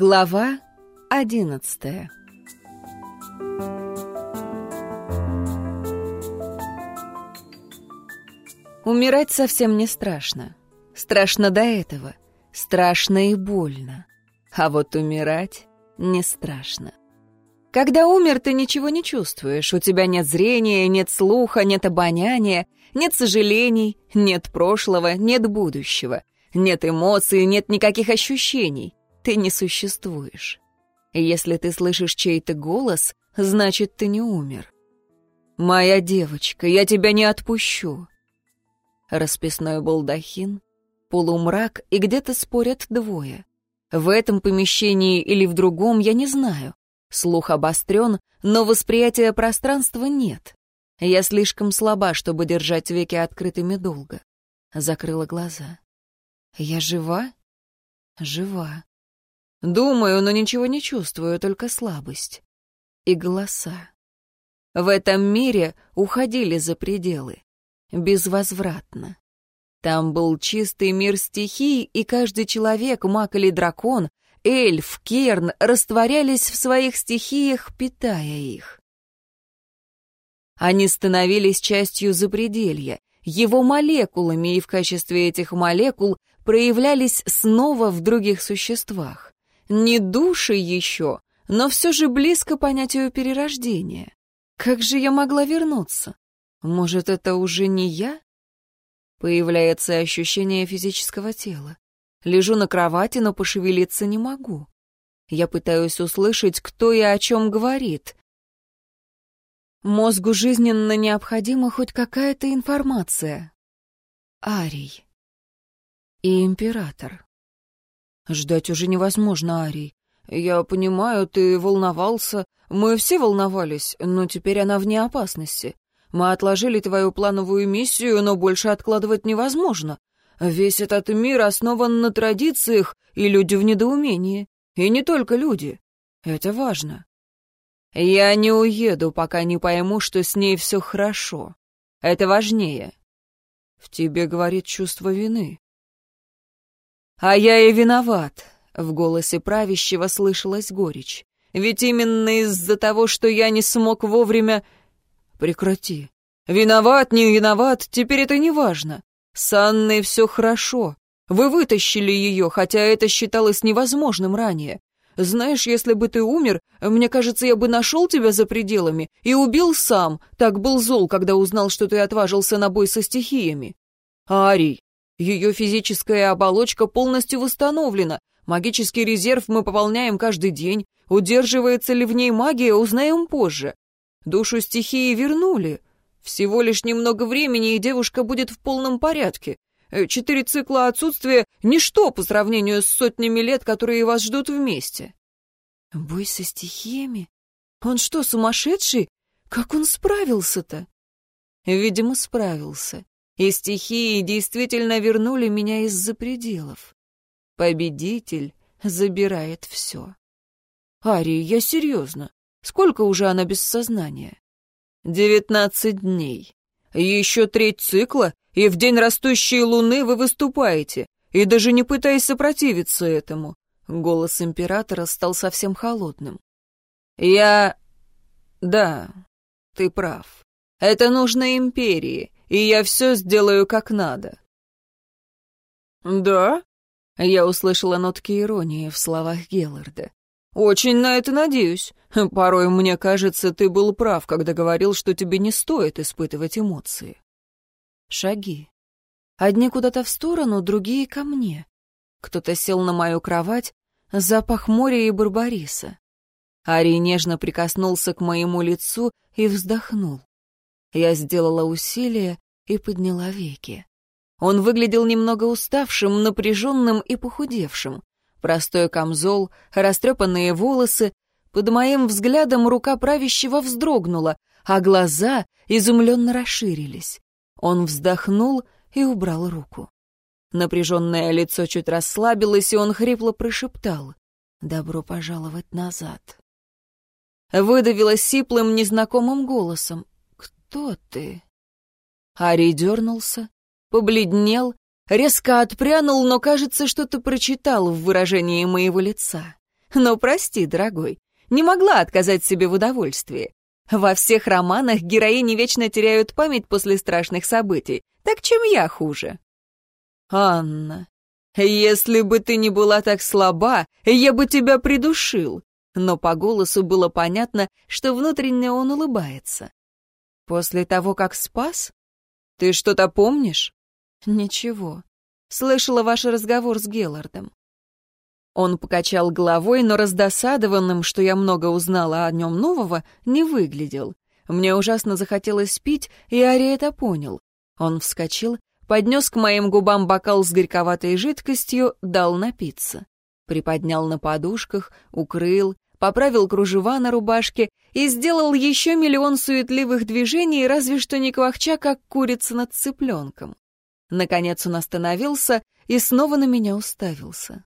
Глава одиннадцатая Умирать совсем не страшно. Страшно до этого. Страшно и больно. А вот умирать не страшно. Когда умер, ты ничего не чувствуешь. У тебя нет зрения, нет слуха, нет обоняния, нет сожалений, нет прошлого, нет будущего. Нет эмоций, нет никаких ощущений. Ты не существуешь. Если ты слышишь чей-то голос, значит, ты не умер. «Моя девочка, я тебя не отпущу». Расписной балдахин, полумрак, и где-то спорят двое. В этом помещении или в другом я не знаю. Слух обострен, но восприятия пространства нет. Я слишком слаба, чтобы держать веки открытыми долго. Закрыла глаза. Я жива? Жива. Думаю, но ничего не чувствую, только слабость. И голоса. В этом мире уходили за пределы. Безвозвратно. Там был чистый мир стихий, и каждый человек, маг или дракон, эльф, керн растворялись в своих стихиях, питая их. Они становились частью запределья, его молекулами, и в качестве этих молекул проявлялись снова в других существах. Не души еще, но все же близко понятию перерождения. Как же я могла вернуться? Может, это уже не я? Появляется ощущение физического тела. Лежу на кровати, но пошевелиться не могу. Я пытаюсь услышать, кто и о чем говорит. Мозгу жизненно необходима хоть какая-то информация. Арий. И император. Ждать уже невозможно, Арий. Я понимаю, ты волновался. Мы все волновались, но теперь она вне опасности. Мы отложили твою плановую миссию, но больше откладывать невозможно. Весь этот мир основан на традициях, и люди в недоумении. И не только люди. Это важно. Я не уеду, пока не пойму, что с ней все хорошо. Это важнее. В тебе говорит чувство вины. А я и виноват. В голосе правящего слышалась горечь. Ведь именно из-за того, что я не смог вовремя... Прекрати. Виноват, не виноват, теперь это не важно. С Анной все хорошо. Вы вытащили ее, хотя это считалось невозможным ранее. Знаешь, если бы ты умер, мне кажется, я бы нашел тебя за пределами и убил сам. Так был зол, когда узнал, что ты отважился на бой со стихиями. Арий, ее физическая оболочка полностью восстановлена. Магический резерв мы пополняем каждый день. Удерживается ли в ней магия, узнаем позже. Душу стихии вернули. Всего лишь немного времени, и девушка будет в полном порядке. Э, четыре цикла отсутствия — ничто по сравнению с сотнями лет, которые вас ждут вместе. Бой со стихиями? Он что, сумасшедший? Как он справился-то? Видимо, справился. И стихии действительно вернули меня из-за пределов. Победитель забирает все. Ари, я серьезно. Сколько уже она без сознания? Девятнадцать дней. Еще треть цикла, и в день растущей луны вы выступаете, и даже не пытаясь сопротивиться этому. Голос императора стал совсем холодным. Я... Да, ты прав. Это нужно империи, и я все сделаю как надо. Да? Я услышала нотки иронии в словах Гелларда. «Очень на это надеюсь. Порой, мне кажется, ты был прав, когда говорил, что тебе не стоит испытывать эмоции». Шаги. Одни куда-то в сторону, другие ко мне. Кто-то сел на мою кровать, запах моря и барбариса. Ари нежно прикоснулся к моему лицу и вздохнул. Я сделала усилие и подняла веки. Он выглядел немного уставшим, напряженным и похудевшим. Простой камзол, растрепанные волосы. Под моим взглядом рука правящего вздрогнула, а глаза изумленно расширились. Он вздохнул и убрал руку. Напряженное лицо чуть расслабилось, и он хрипло прошептал «Добро пожаловать назад». Выдавила сиплым, незнакомым голосом «Кто ты?» Ари дернулся, побледнел Резко отпрянул, но, кажется, что-то прочитал в выражении моего лица. Но прости, дорогой, не могла отказать себе в удовольствии. Во всех романах героини вечно теряют память после страшных событий. Так чем я хуже? Анна, если бы ты не была так слаба, я бы тебя придушил. Но по голосу было понятно, что внутренне он улыбается. После того, как спас? Ты что-то помнишь? Ничего. Слышала ваш разговор с Геллардом. Он покачал головой, но раздосадованным, что я много узнала о нем нового, не выглядел. Мне ужасно захотелось пить, и Ари это понял. Он вскочил, поднес к моим губам бокал с горьковатой жидкостью, дал напиться. Приподнял на подушках, укрыл, поправил кружева на рубашке и сделал еще миллион суетливых движений, разве что не квахча, как курица над цыпленком. Наконец он остановился и снова на меня уставился.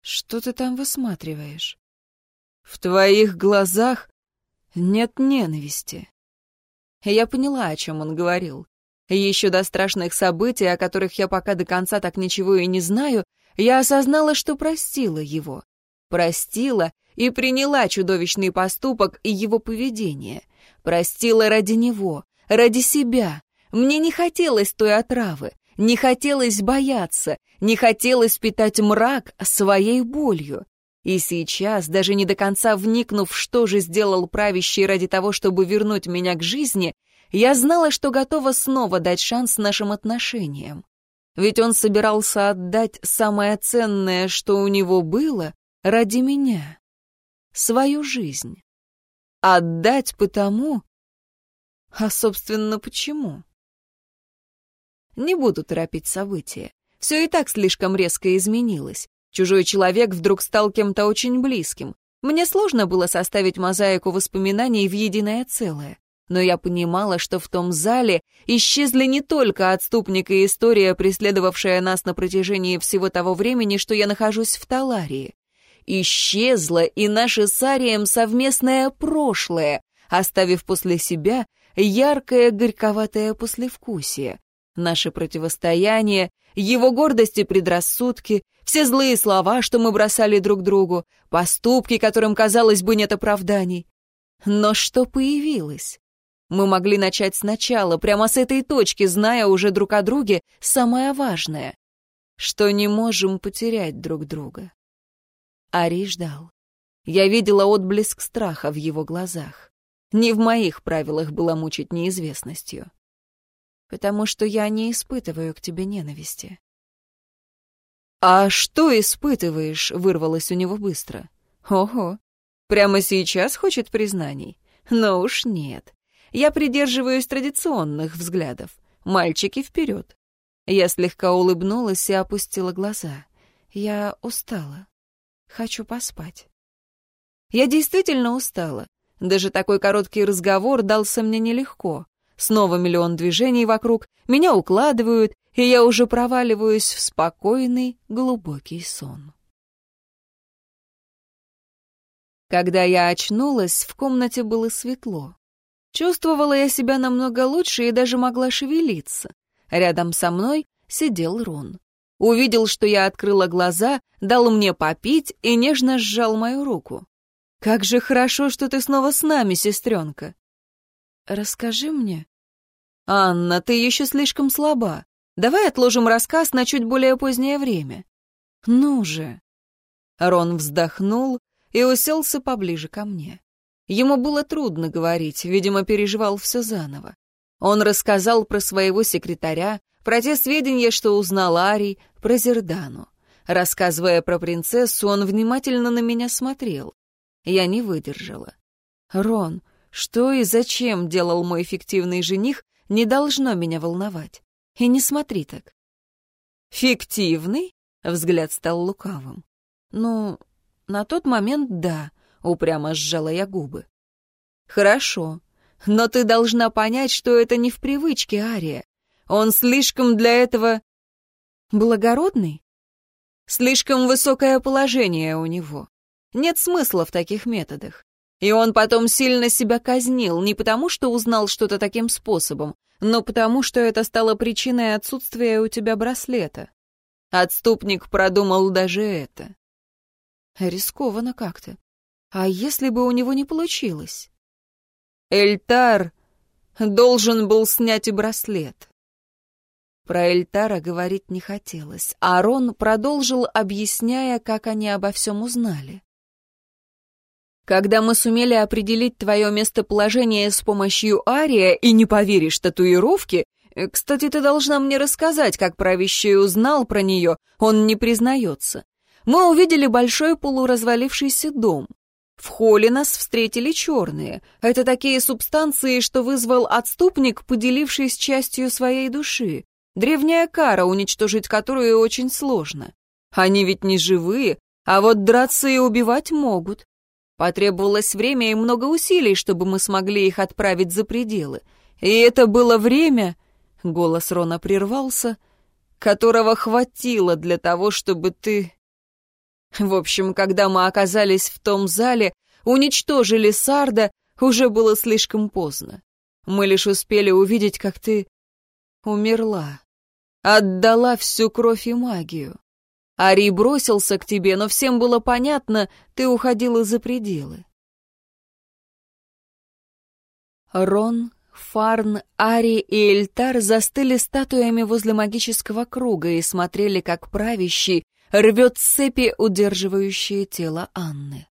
Что ты там высматриваешь? В твоих глазах нет ненависти. Я поняла, о чем он говорил. Еще до страшных событий, о которых я пока до конца так ничего и не знаю, я осознала, что простила его. Простила и приняла чудовищный поступок и его поведение. Простила ради него, ради себя. Мне не хотелось той отравы, не хотелось бояться, не хотелось питать мрак своей болью. И сейчас, даже не до конца вникнув, что же сделал правящий ради того, чтобы вернуть меня к жизни, я знала, что готова снова дать шанс нашим отношениям. Ведь он собирался отдать самое ценное, что у него было, ради меня. Свою жизнь. Отдать потому... А, собственно, почему? Не буду торопить события. Все и так слишком резко изменилось. Чужой человек вдруг стал кем-то очень близким. Мне сложно было составить мозаику воспоминаний в единое целое. Но я понимала, что в том зале исчезли не только отступник и история, преследовавшая нас на протяжении всего того времени, что я нахожусь в Таларии. Исчезло и наше с Арием совместное прошлое, оставив после себя яркое горьковатое послевкусие наше противостояние, его гордость и предрассудки, все злые слова, что мы бросали друг другу, поступки, которым, казалось бы, нет оправданий. Но что появилось? Мы могли начать сначала, прямо с этой точки, зная уже друг о друге самое важное, что не можем потерять друг друга. Ари ждал. Я видела отблеск страха в его глазах. Не в моих правилах было мучить неизвестностью потому что я не испытываю к тебе ненависти». «А что испытываешь?» — вырвалось у него быстро. «Ого, прямо сейчас хочет признаний? Но уж нет. Я придерживаюсь традиционных взглядов. Мальчики вперед». Я слегка улыбнулась и опустила глаза. Я устала. Хочу поспать. Я действительно устала. Даже такой короткий разговор дался мне нелегко. Снова миллион движений вокруг, меня укладывают, и я уже проваливаюсь в спокойный, глубокий сон. Когда я очнулась, в комнате было светло. Чувствовала я себя намного лучше и даже могла шевелиться. Рядом со мной сидел Рон. Увидел, что я открыла глаза, дал мне попить и нежно сжал мою руку. «Как же хорошо, что ты снова с нами, сестренка!» «Расскажи мне». «Анна, ты еще слишком слаба. Давай отложим рассказ на чуть более позднее время». «Ну же». Рон вздохнул и уселся поближе ко мне. Ему было трудно говорить, видимо, переживал все заново. Он рассказал про своего секретаря, про те сведения, что узнал Арий, про Зердану. Рассказывая про принцессу, он внимательно на меня смотрел. Я не выдержала. «Рон, что и зачем делал мой фиктивный жених, не должно меня волновать. И не смотри так. «Фиктивный?» — взгляд стал лукавым. «Ну, на тот момент да», — упрямо сжала я губы. «Хорошо, но ты должна понять, что это не в привычке Ария. Он слишком для этого... благородный? Слишком высокое положение у него. Нет смысла в таких методах. И он потом сильно себя казнил, не потому что узнал что-то таким способом, но потому что это стало причиной отсутствия у тебя браслета. Отступник продумал даже это. Рискованно как-то. А если бы у него не получилось? Эльтар должен был снять и браслет. Про Эльтара говорить не хотелось. Арон продолжил, объясняя, как они обо всем узнали. Когда мы сумели определить твое местоположение с помощью Ария, и не поверишь татуировке, кстати, ты должна мне рассказать, как правящий узнал про нее, он не признается. Мы увидели большой полуразвалившийся дом. В холле нас встретили черные. Это такие субстанции, что вызвал отступник, поделившись частью своей души. Древняя кара, уничтожить которую очень сложно. Они ведь не живые, а вот драться и убивать могут. Потребовалось время и много усилий, чтобы мы смогли их отправить за пределы. И это было время, голос Рона прервался, которого хватило для того, чтобы ты... В общем, когда мы оказались в том зале, уничтожили Сарда, уже было слишком поздно. Мы лишь успели увидеть, как ты умерла, отдала всю кровь и магию. Ари бросился к тебе, но всем было понятно, ты уходила за пределы. Рон, Фарн, Ари и Эльтар застыли статуями возле магического круга и смотрели, как правящий рвет цепи, удерживающие тело Анны.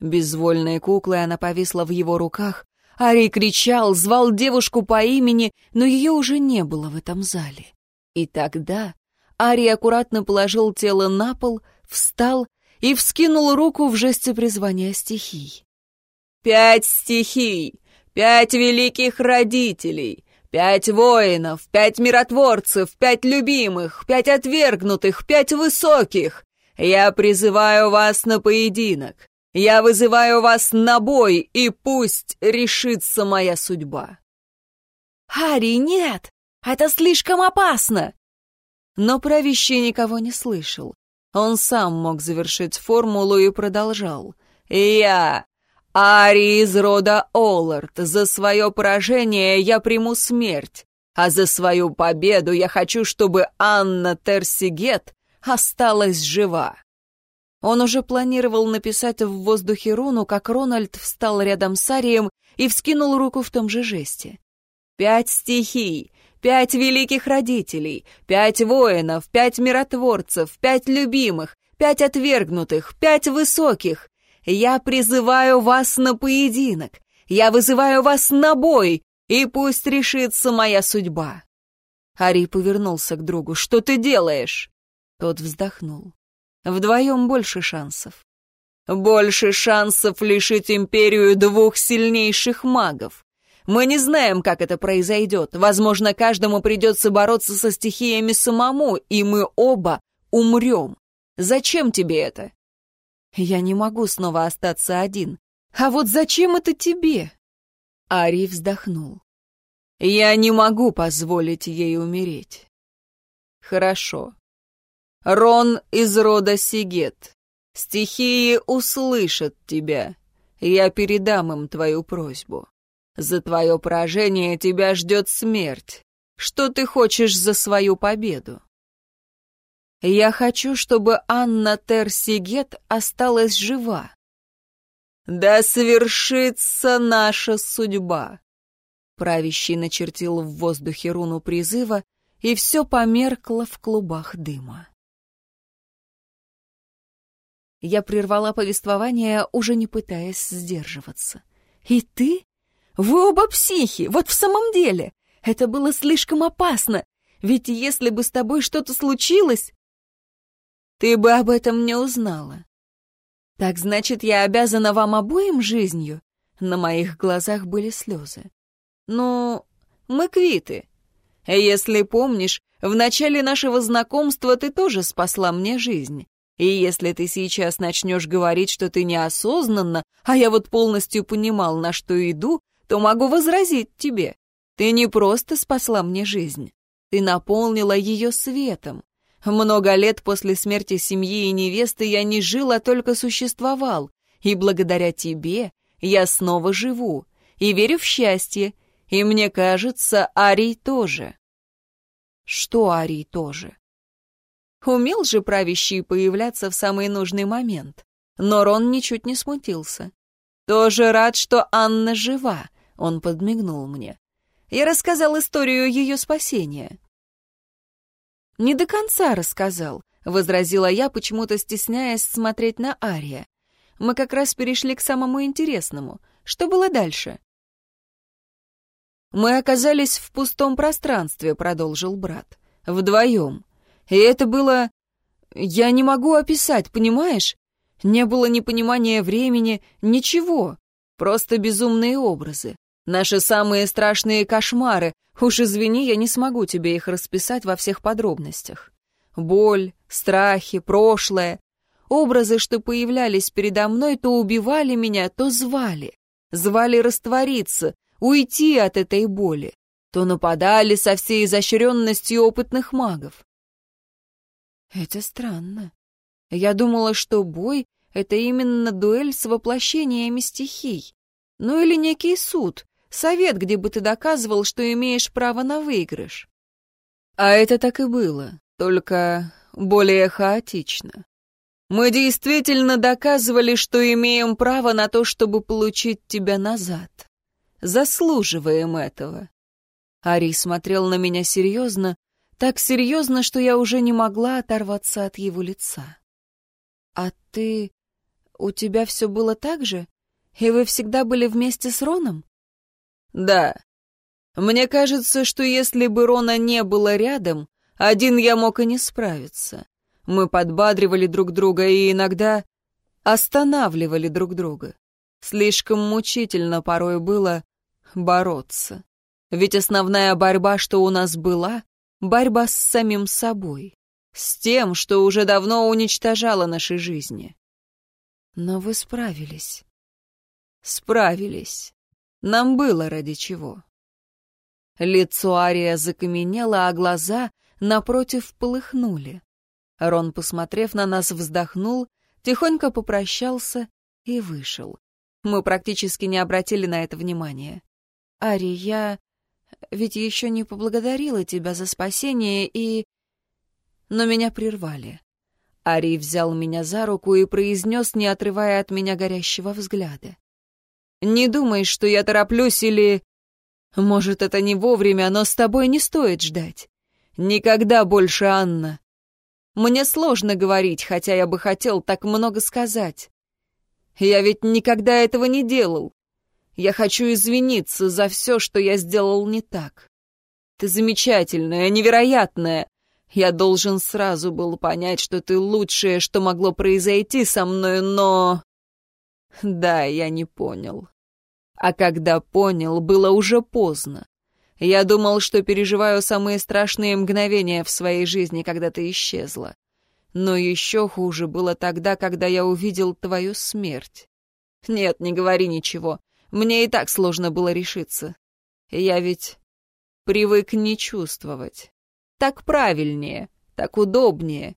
Безвольной куклой она повисла в его руках. Ари кричал, звал девушку по имени, но ее уже не было в этом зале. И тогда Ари аккуратно положил тело на пол, встал и вскинул руку в жесте призвания стихий. «Пять стихий! Пять великих родителей! Пять воинов, пять миротворцев, пять любимых, пять отвергнутых, пять высоких! Я призываю вас на поединок! Я вызываю вас на бой, и пусть решится моя судьба!» «Ари, нет! Это слишком опасно!» Но правящий никого не слышал. Он сам мог завершить формулу и продолжал. «Я, Ари из рода Оллард, за свое поражение я приму смерть, а за свою победу я хочу, чтобы Анна Терсигет осталась жива». Он уже планировал написать в воздухе руну, как Рональд встал рядом с Арием и вскинул руку в том же жесте. «Пять стихий, Пять великих родителей, пять воинов, пять миротворцев, пять любимых, пять отвергнутых, пять высоких. Я призываю вас на поединок. Я вызываю вас на бой, и пусть решится моя судьба. Ари повернулся к другу. «Что ты делаешь?» Тот вздохнул. «Вдвоем больше шансов. Больше шансов лишить империю двух сильнейших магов. Мы не знаем, как это произойдет. Возможно, каждому придется бороться со стихиями самому, и мы оба умрем. Зачем тебе это? Я не могу снова остаться один. А вот зачем это тебе? Ари вздохнул. Я не могу позволить ей умереть. Хорошо. Рон из рода Сигет. Стихии услышат тебя. Я передам им твою просьбу. За твое поражение тебя ждет смерть. Что ты хочешь за свою победу? Я хочу, чтобы Анна Терсигет осталась жива. Да свершится наша судьба. Правящий начертил в воздухе руну призыва, и все померкло в клубах дыма. Я прервала повествование, уже не пытаясь сдерживаться. «И ты? Вы оба психи, вот в самом деле. Это было слишком опасно, ведь если бы с тобой что-то случилось, ты бы об этом не узнала. Так значит, я обязана вам обоим жизнью? На моих глазах были слезы. Ну, мы квиты. Если помнишь, в начале нашего знакомства ты тоже спасла мне жизнь. И если ты сейчас начнешь говорить, что ты неосознанно, а я вот полностью понимал, на что иду, то могу возразить тебе. Ты не просто спасла мне жизнь, ты наполнила ее светом. Много лет после смерти семьи и невесты я не жил, а только существовал, и благодаря тебе я снова живу, и верю в счастье, и мне кажется, Арий тоже. Что Арий тоже? Умел же правящий появляться в самый нужный момент. Но Рон ничуть не смутился. «Тоже рад, что Анна жива», — он подмигнул мне. Я рассказал историю ее спасения. «Не до конца рассказал», — возразила я, почему-то стесняясь смотреть на Ария. «Мы как раз перешли к самому интересному. Что было дальше?» «Мы оказались в пустом пространстве», — продолжил брат. «Вдвоем. И это было... Я не могу описать, понимаешь? Не было ни понимания времени, ничего. Просто безумные образы. Наши самые страшные кошмары. Уж извини, я не смогу тебе их расписать во всех подробностях. Боль, страхи, прошлое. Образы, что появлялись передо мной, то убивали меня, то звали. Звали раствориться, уйти от этой боли. То нападали со всей изощренностью опытных магов. Это странно. Я думала, что бой — это именно дуэль с воплощениями стихий. Ну или некий суд, совет, где бы ты доказывал, что имеешь право на выигрыш. А это так и было, только более хаотично. Мы действительно доказывали, что имеем право на то, чтобы получить тебя назад. Заслуживаем этого. Ари смотрел на меня серьезно, так серьезно, что я уже не могла оторваться от его лица. «А ты... у тебя все было так же? И вы всегда были вместе с Роном?» «Да. Мне кажется, что если бы Рона не было рядом, один я мог и не справиться. Мы подбадривали друг друга и иногда останавливали друг друга. Слишком мучительно порой было бороться. Ведь основная борьба, что у нас была, борьба с самим собой, с тем, что уже давно уничтожало наши жизни. Но вы справились. Справились. Нам было ради чего. Лицо Ария закаменело, а глаза, напротив, полыхнули. Рон, посмотрев на нас, вздохнул, тихонько попрощался и вышел. Мы практически не обратили на это внимания. «Ари, я ведь еще не поблагодарила тебя за спасение и...» Но меня прервали. Ари взял меня за руку и произнес, не отрывая от меня горящего взгляда. «Не думай, что я тороплюсь или... Может, это не вовремя, но с тобой не стоит ждать. Никогда больше, Анна. Мне сложно говорить, хотя я бы хотел так много сказать. Я ведь никогда этого не делал. Я хочу извиниться за все, что я сделал не так. Ты замечательная, невероятная. Я должен сразу был понять, что ты лучшее, что могло произойти со мной, но... Да, я не понял. А когда понял, было уже поздно. Я думал, что переживаю самые страшные мгновения в своей жизни, когда ты исчезла. Но еще хуже было тогда, когда я увидел твою смерть. Нет, не говори ничего. Мне и так сложно было решиться. Я ведь привык не чувствовать. Так правильнее, так удобнее.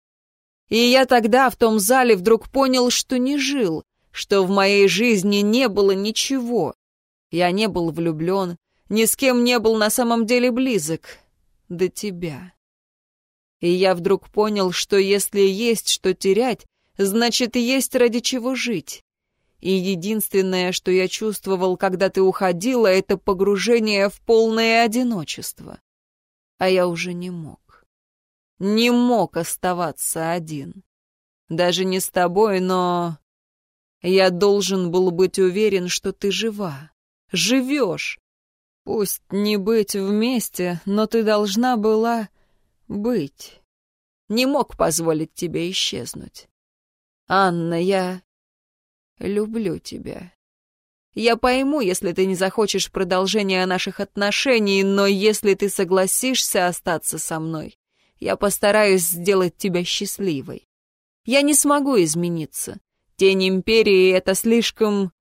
И я тогда в том зале вдруг понял, что не жил, что в моей жизни не было ничего. Я не был влюблен, ни с кем не был на самом деле близок. До тебя. И я вдруг понял, что если есть что терять, значит, есть ради чего жить. И единственное, что я чувствовал, когда ты уходила, это погружение в полное одиночество. А я уже не мог. Не мог оставаться один. Даже не с тобой, но... Я должен был быть уверен, что ты жива. Живешь. Пусть не быть вместе, но ты должна была быть. Не мог позволить тебе исчезнуть. Анна, я люблю тебя. Я пойму, если ты не захочешь продолжения наших отношений, но если ты согласишься остаться со мной, я постараюсь сделать тебя счастливой. Я не смогу измениться. Тень империи — это слишком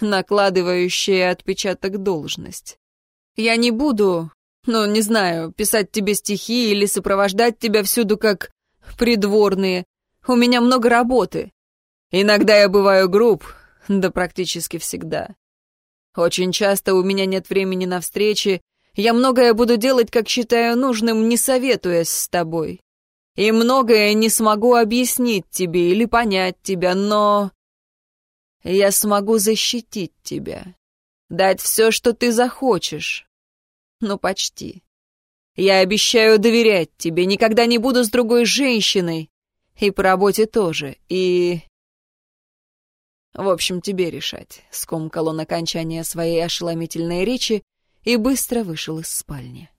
накладывающая отпечаток должность. Я не буду, ну, не знаю, писать тебе стихи или сопровождать тебя всюду как придворные. У меня много работы. Иногда я бываю груб, да практически всегда. Очень часто у меня нет времени на встречи, я многое буду делать, как считаю нужным, не советуясь с тобой. И многое не смогу объяснить тебе или понять тебя, но... Я смогу защитить тебя, дать все, что ты захочешь. Ну, почти. Я обещаю доверять тебе, никогда не буду с другой женщиной. И по работе тоже, и... В общем, тебе решать. Скомкал он окончание своей ошеломительной речи и быстро вышел из спальни.